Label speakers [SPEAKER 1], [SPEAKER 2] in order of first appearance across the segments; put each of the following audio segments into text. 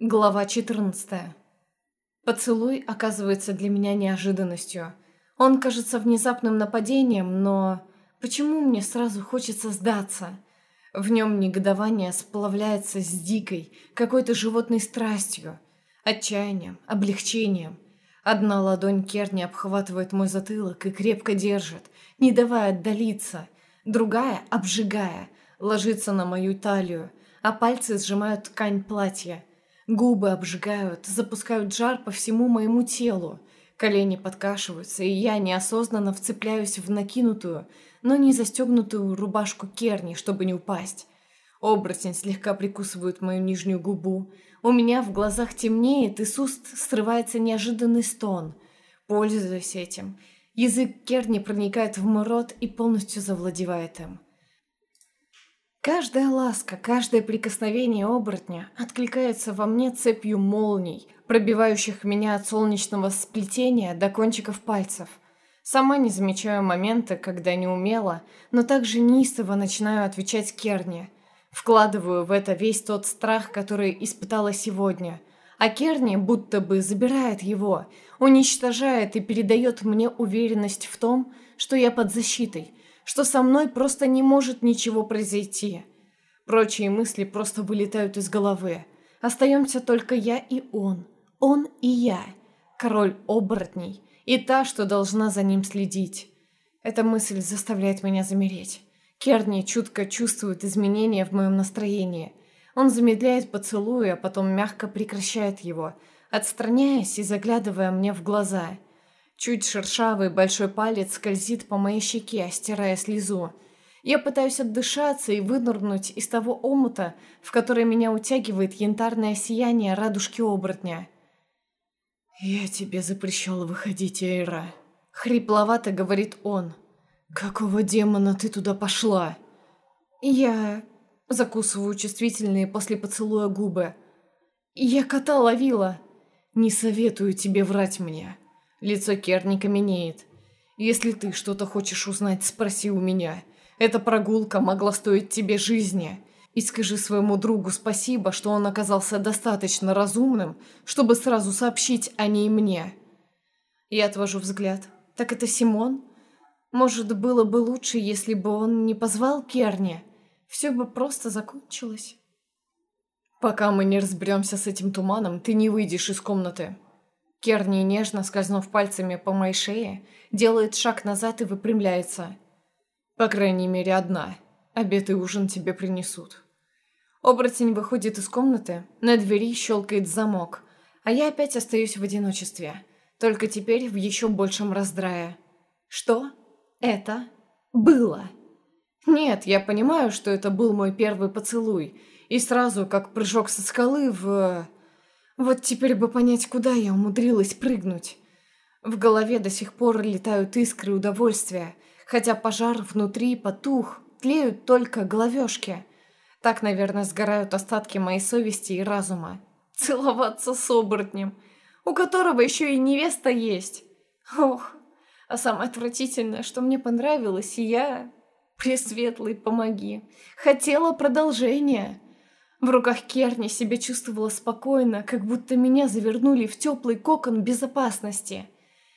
[SPEAKER 1] Глава 14. Поцелуй оказывается для меня неожиданностью. Он кажется внезапным нападением, но почему мне сразу хочется сдаться? В нем негодование сплавляется с дикой, какой-то животной страстью, отчаянием, облегчением. Одна ладонь Керни обхватывает мой затылок и крепко держит, не давая отдалиться. Другая, обжигая, ложится на мою талию, а пальцы сжимают ткань платья – Губы обжигают, запускают жар по всему моему телу. Колени подкашиваются, и я неосознанно вцепляюсь в накинутую, но не застегнутую рубашку Керни, чтобы не упасть. Оборотень слегка прикусывает мою нижнюю губу. У меня в глазах темнеет, и с уст срывается неожиданный стон. Пользуясь этим, язык Керни проникает в мой рот и полностью завладевает им. Каждая ласка, каждое прикосновение оборотня откликается во мне цепью молний, пробивающих меня от солнечного сплетения до кончиков пальцев. Сама не замечаю моменты, когда не умела, но также неистово начинаю отвечать Керни. Вкладываю в это весь тот страх, который испытала сегодня. А Керни будто бы забирает его, уничтожает и передает мне уверенность в том, что я под защитой – что со мной просто не может ничего произойти. Прочие мысли просто вылетают из головы. Остаемся только я и он. Он и я. Король оборотней. И та, что должна за ним следить. Эта мысль заставляет меня замереть. Керни чутко чувствует изменения в моем настроении. Он замедляет поцелуй, а потом мягко прекращает его, отстраняясь и заглядывая мне в глаза – Чуть шершавый большой палец скользит по моей щеке, стирая слезу. Я пытаюсь отдышаться и вынырнуть из того омута, в который меня утягивает янтарное сияние радужки оборотня. «Я тебе запрещал выходить, Эйра», — хрипловато говорит он. «Какого демона ты туда пошла?» «Я...» — закусываю чувствительные после поцелуя губы. «Я кота ловила». «Не советую тебе врать мне», Лицо Керни каменеет. «Если ты что-то хочешь узнать, спроси у меня. Эта прогулка могла стоить тебе жизни. И скажи своему другу спасибо, что он оказался достаточно разумным, чтобы сразу сообщить о ней мне». Я отвожу взгляд. «Так это Симон? Может, было бы лучше, если бы он не позвал Керни? Все бы просто закончилось». «Пока мы не разберемся с этим туманом, ты не выйдешь из комнаты», Керни, нежно скользнув пальцами по моей шее, делает шаг назад и выпрямляется. «По крайней мере, одна. Обед и ужин тебе принесут». Оборотень выходит из комнаты, на двери щелкает замок, а я опять остаюсь в одиночестве, только теперь в еще большем раздрае. Что это было? Нет, я понимаю, что это был мой первый поцелуй, и сразу, как прыжок со скалы в... Вот теперь бы понять, куда я умудрилась прыгнуть. В голове до сих пор летают искры удовольствия, хотя пожар внутри потух, тлеют только головешки. Так, наверное, сгорают остатки моей совести и разума. Целоваться с оборотнем, у которого еще и невеста есть. Ох, а самое отвратительное, что мне понравилось, и я... Пресветлый, помоги. Хотела продолжения. В руках Керни себя чувствовала спокойно, как будто меня завернули в теплый кокон безопасности.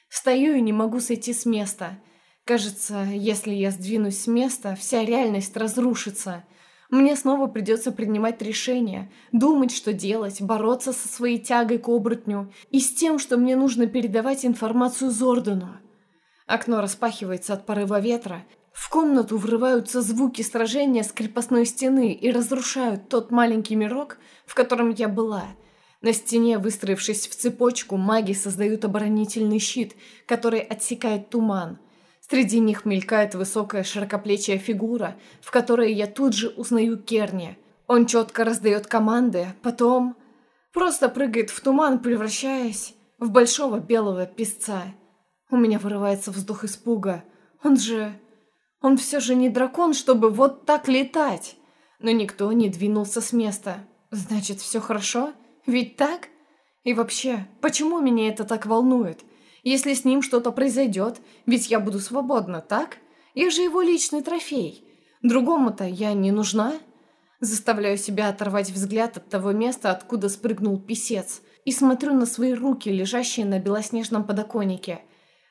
[SPEAKER 1] Стою и не могу сойти с места. Кажется, если я сдвинусь с места, вся реальность разрушится. Мне снова придется принимать решения, думать, что делать, бороться со своей тягой к оборотню и с тем, что мне нужно передавать информацию Зордану. Окно распахивается от порыва ветра, в комнату врываются звуки сражения с крепостной стены и разрушают тот маленький мирок, в котором я была. На стене, выстроившись в цепочку, маги создают оборонительный щит, который отсекает туман. Среди них мелькает высокая широкоплечья фигура, в которой я тут же узнаю Керни. Он четко раздает команды, потом просто прыгает в туман, превращаясь в большого белого песца. У меня вырывается вздох испуга. Он же... Он все же не дракон, чтобы вот так летать. Но никто не двинулся с места. Значит, все хорошо? Ведь так? И вообще, почему меня это так волнует? Если с ним что-то произойдет, ведь я буду свободна, так? Я же его личный трофей. Другому-то я не нужна. Заставляю себя оторвать взгляд от того места, откуда спрыгнул писец, и смотрю на свои руки, лежащие на белоснежном подоконнике.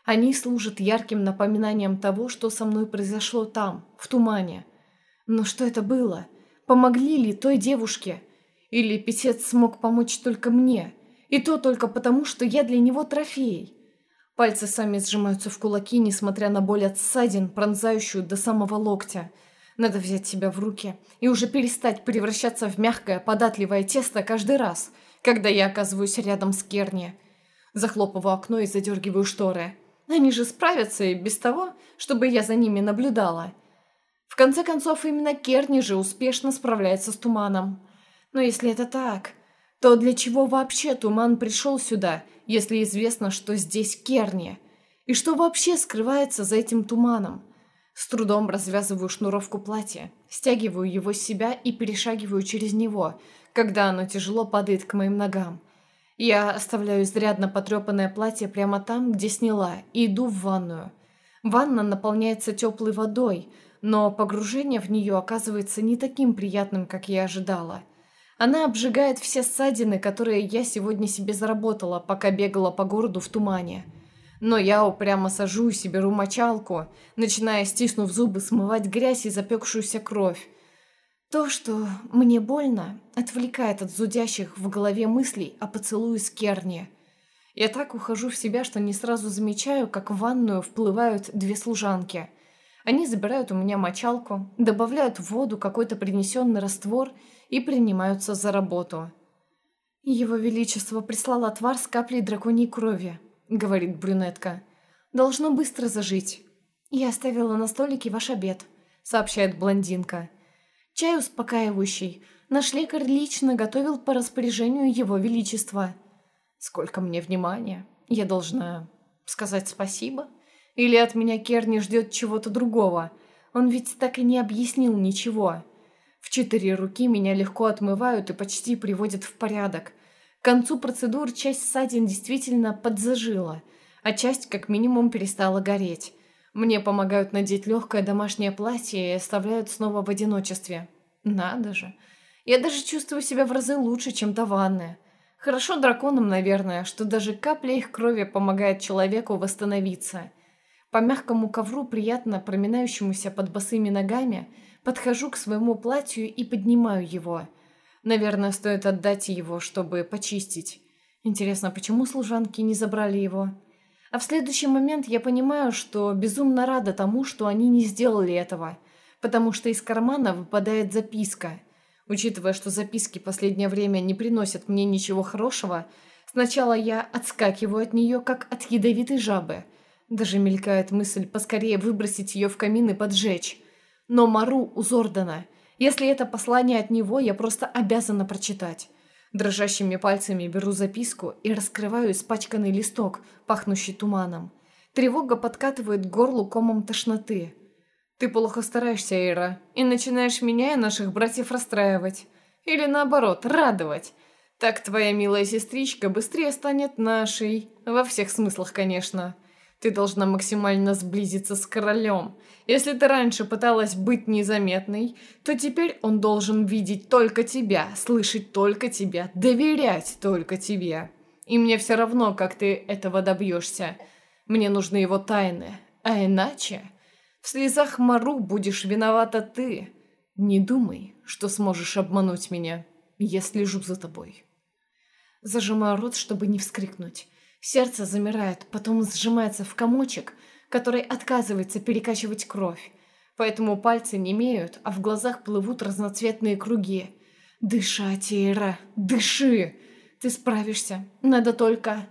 [SPEAKER 1] Они служат ярким напоминанием того, что со мной произошло там, в тумане. Но что это было? Помогли ли той девушке? Или писец смог помочь только мне? И то только потому, что я для него трофей. Пальцы сами сжимаются в кулаки, несмотря на боль от ссадин, пронзающую до самого локтя – надо взять себя в руки и уже перестать превращаться в мягкое, податливое тесто каждый раз, когда я оказываюсь рядом с Керни. Захлопываю окно и задергиваю шторы. Они же справятся и без того, чтобы я за ними наблюдала. В конце концов, именно Керни же успешно справляется с туманом. Но если это так, то для чего вообще туман пришел сюда, если известно, что здесь Керни? И что вообще скрывается за этим туманом? С трудом развязываю шнуровку платья, стягиваю его с себя и перешагиваю через него, когда оно тяжело падает к моим ногам. Я оставляю изрядно потрепанное платье прямо там, где сняла, и иду в ванную. Ванна наполняется теплой водой, но погружение в нее оказывается не таким приятным, как я ожидала. Она обжигает все ссадины, которые я сегодня себе заработала, пока бегала по городу в тумане. Но я упрямо сажусь и беру мочалку, начиная, стиснув зубы, смывать грязь и запекшуюся кровь. То, что мне больно, отвлекает от зудящих в голове мыслей о поцелуе с Керни. Я так ухожу в себя, что не сразу замечаю, как в ванную вплывают две служанки. Они забирают у меня мочалку, добавляют в воду какой-то принесенный раствор и принимаются за работу. Его Величество прислал отвар с каплей драконьей крови говорит брюнетка. «Должно быстро зажить». «Я оставила на столике ваш обед», — сообщает блондинка. «Чай успокаивающий. Наш лекарь лично готовил по распоряжению его величества». «Сколько мне внимания. Я должна сказать спасибо? Или от меня Керни ждет чего-то другого? Он ведь так и не объяснил ничего». В четыре руки меня легко отмывают и почти приводят в порядок. К концу процедур часть ссадин действительно подзажила, а часть как минимум перестала гореть. Мне помогают надеть легкое домашнее платье и оставляют снова в одиночестве. Надо же. Я даже чувствую себя в разы лучше, чем до ванны. Хорошо драконам, наверное, что даже капля их крови помогает человеку восстановиться. По мягкому ковру, приятно проминающемуся под босыми ногами, подхожу к своему платью и поднимаю его – Наверное, стоит отдать его, чтобы почистить. Интересно, почему служанки не забрали его? А в следующий момент я понимаю, что безумно рада тому, что они не сделали этого, потому что из кармана выпадает записка. Учитывая, что записки последнее время не приносят мне ничего хорошего, сначала я отскакиваю от нее, как от ядовитой жабы. Даже мелькает мысль поскорее выбросить ее в камин и поджечь. Но Мару у Зордана – если это послание от него, я просто обязана прочитать. Дрожащими пальцами беру записку и раскрываю испачканный листок, пахнущий туманом. Тревога подкатывает горлу комом тошноты. «Ты плохо стараешься, Эйра, и начинаешь меня и наших братьев расстраивать. Или наоборот, радовать. Так твоя милая сестричка быстрее станет нашей. Во всех смыслах, конечно». Ты должна максимально сблизиться с королем. Если ты раньше пыталась быть незаметной, то теперь он должен видеть только тебя, слышать только тебя, доверять только тебе. И мне все равно, как ты этого добьешься. Мне нужны его тайны. А иначе в слезах Мару будешь виновата ты. Не думай, что сможешь обмануть меня. Я слежу за тобой. Зажимаю рот, чтобы не вскрикнуть. Сердце замирает, потом сжимается в комочек, который отказывается перекачивать кровь. Поэтому пальцы не имеют, а в глазах плывут разноцветные круги. «Дышать, Ира, дыши! Ты справишься. Надо только...»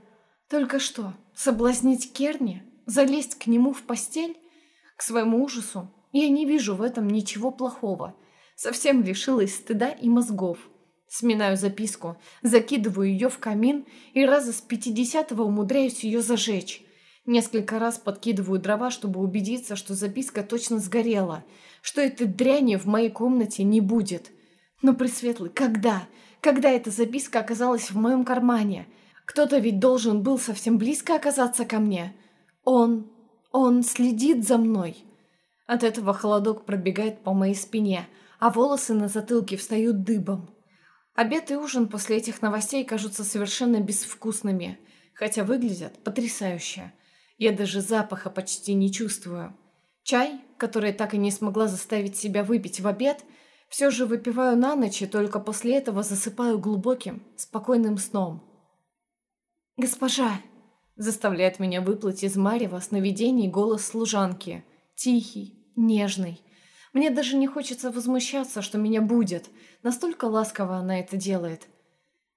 [SPEAKER 1] «Только что? Соблазнить Керни? Залезть к нему в постель?» К своему ужасу я не вижу в этом ничего плохого. Совсем лишилась стыда и мозгов. Сминаю записку, закидываю ее в камин и раза с пятидесятого умудряюсь ее зажечь. Несколько раз подкидываю дрова, чтобы убедиться, что записка точно сгорела, что этой дряни в моей комнате не будет. Но, Пресветлый, когда? Когда эта записка оказалась в моем кармане? Кто-то ведь должен был совсем близко оказаться ко мне. Он... он следит за мной. От этого холодок пробегает по моей спине – а волосы на затылке встают дыбом. Обед и ужин после этих новостей кажутся совершенно безвкусными, хотя выглядят потрясающе. Я даже запаха почти не чувствую. Чай, который так и не смогла заставить себя выпить в обед, все же выпиваю на ночь и только после этого засыпаю глубоким, спокойным сном. «Госпожа!» – заставляет меня выплыть из марева сновидений голос служанки. Тихий, нежный. Мне даже не хочется возмущаться, что меня будет. Настолько ласково она это делает.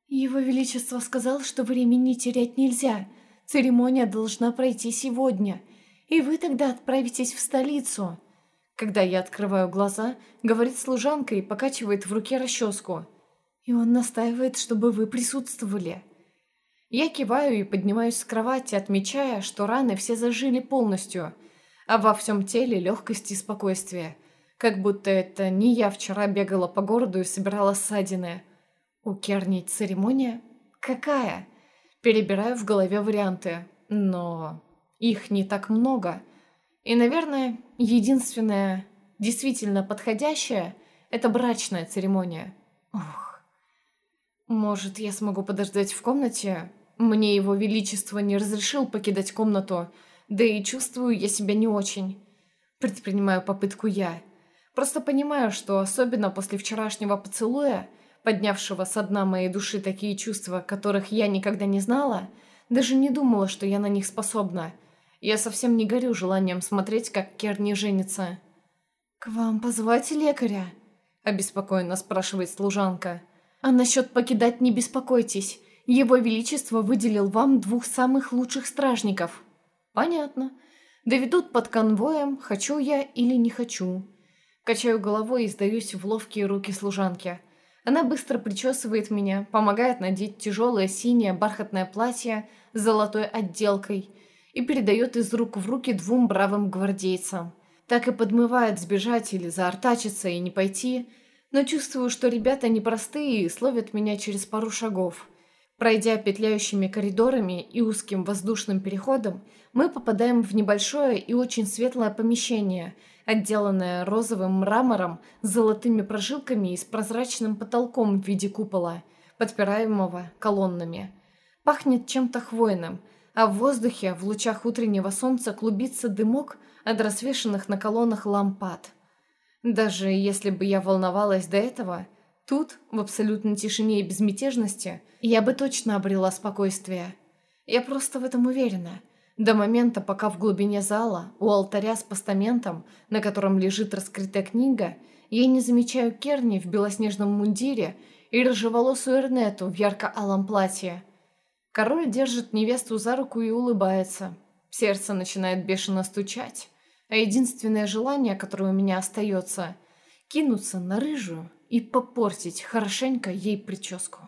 [SPEAKER 1] Его Величество сказал, что времени терять нельзя. Церемония должна пройти сегодня. И вы тогда отправитесь в столицу. Когда я открываю глаза, говорит служанка и покачивает в руке расческу. И он настаивает, чтобы вы присутствовали. Я киваю и поднимаюсь с кровати, отмечая, что раны все зажили полностью, а во всем теле легкость и спокойствие. Как будто это не я вчера бегала по городу и собирала ссадины. У Керни церемония? Какая? Перебираю в голове варианты, но их не так много. И, наверное, единственное, действительно подходящее – это брачная церемония. Ух. Может, я смогу подождать в комнате? Мне его величество не разрешил покидать комнату, да и чувствую я себя не очень. Предпринимаю попытку я – Просто понимаю, что особенно после вчерашнего поцелуя, поднявшего со дна моей души такие чувства, которых я никогда не знала, даже не думала, что я на них способна. Я совсем не горю желанием смотреть, как Керни женится. «К вам позвать лекаря?» – обеспокоенно спрашивает служанка. «А насчет покидать не беспокойтесь. Его Величество выделил вам двух самых лучших стражников». «Понятно. Доведут под конвоем, хочу я или не хочу». Качаю головой и сдаюсь в ловкие руки служанки. Она быстро причесывает меня, помогает надеть тяжелое синее бархатное платье с золотой отделкой и передает из рук в руки двум бравым гвардейцам. Так и подмывает сбежать или заортачиться и не пойти, но чувствую, что ребята непростые и словят меня через пару шагов. Пройдя петляющими коридорами и узким воздушным переходом, мы попадаем в небольшое и очень светлое помещение – отделанная розовым мрамором с золотыми прожилками и с прозрачным потолком в виде купола, подпираемого колоннами. Пахнет чем-то хвойным, а в воздухе в лучах утреннего солнца клубится дымок от развешанных на колоннах лампад. Даже если бы я волновалась до этого, тут, в абсолютной тишине и безмятежности, я бы точно обрела спокойствие. Я просто в этом уверена – до момента, пока в глубине зала, у алтаря с постаментом, на котором лежит раскрытая книга, я не замечаю Керни в белоснежном мундире и рыжеволосую Эрнету в ярко-алом платье. Король держит невесту за руку и улыбается. Сердце начинает бешено стучать, а единственное желание, которое у меня остается – кинуться на рыжую и попортить хорошенько ей прическу.